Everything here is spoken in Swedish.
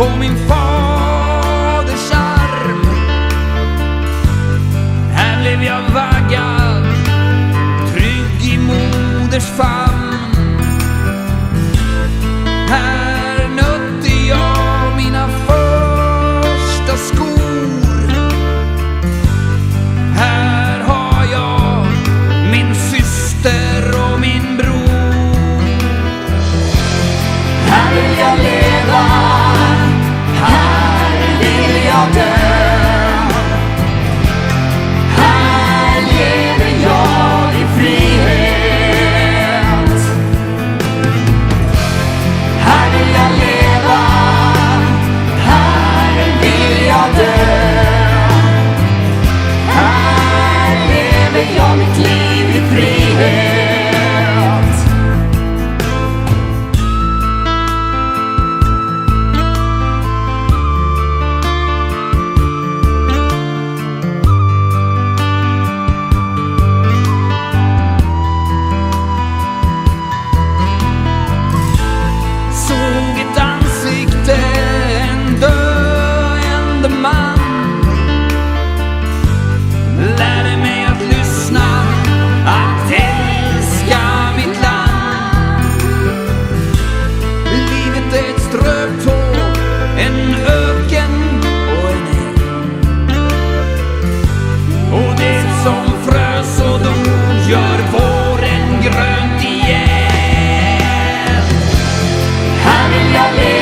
på min faders arm. Här blev jag vaggad, trygg i moders famn. Amén.